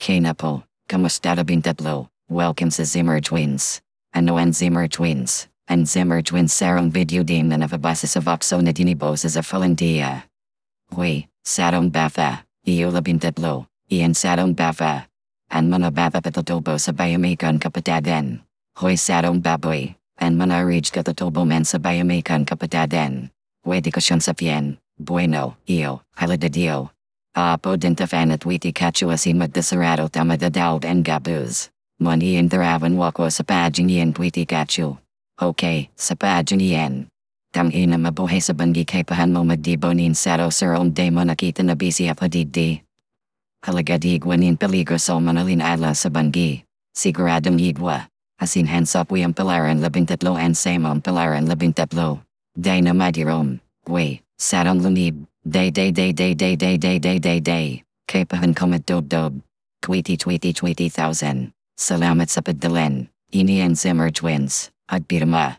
Kena po, kamusta rin tatlo? Welcome sa Zimmer Twins. Ano ang Zimmer Twins? Ang Zimmer Twins sarong video game na nababasa sa Voxo na dinibos sa Falandia. Huy, sarong bafa, iyo labing tatlo, iyan sarong bafa. Ang mga baba patutubo sa bayamikan kapatadan. Hoy sarong baboy, ang mga reach katutubo man sa bayamikan kapatadan. Pwede ko siyang sapien, bueno, iyo, haladadio. Uh, podintafanat witi kachua si magdasarado tamadadaud and gabuz. Mani and darawan wako sa witi kachu. Okay, sa paginian. Tangina mabuhay sa bangi kay pahan mo magdibonin saro sarong day mo na busy at hadiddi. Halagadigwan in peligro sa manalin ala sa bangi. Siguradong igwa. Asin hands up pilaran labintatlo and same pilaran labintatlo. Day na madirom. We, sarong lumib. Day day day day day day day day day day. Kay pahan komet dob dob. Tweety tweety tweety thousand. Salamat sa pagdalen. Ini and Zimmer twins. Agpirma.